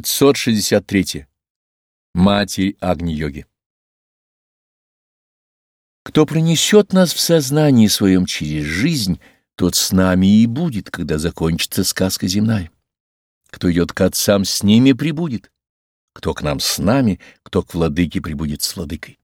563. Матерь Агни-йоги Кто принесет нас в сознании своем через жизнь, тот с нами и будет, когда закончится сказка земная. Кто идет к отцам, с ними прибудет. Кто к нам с нами, кто к владыке прибудет с владыкой.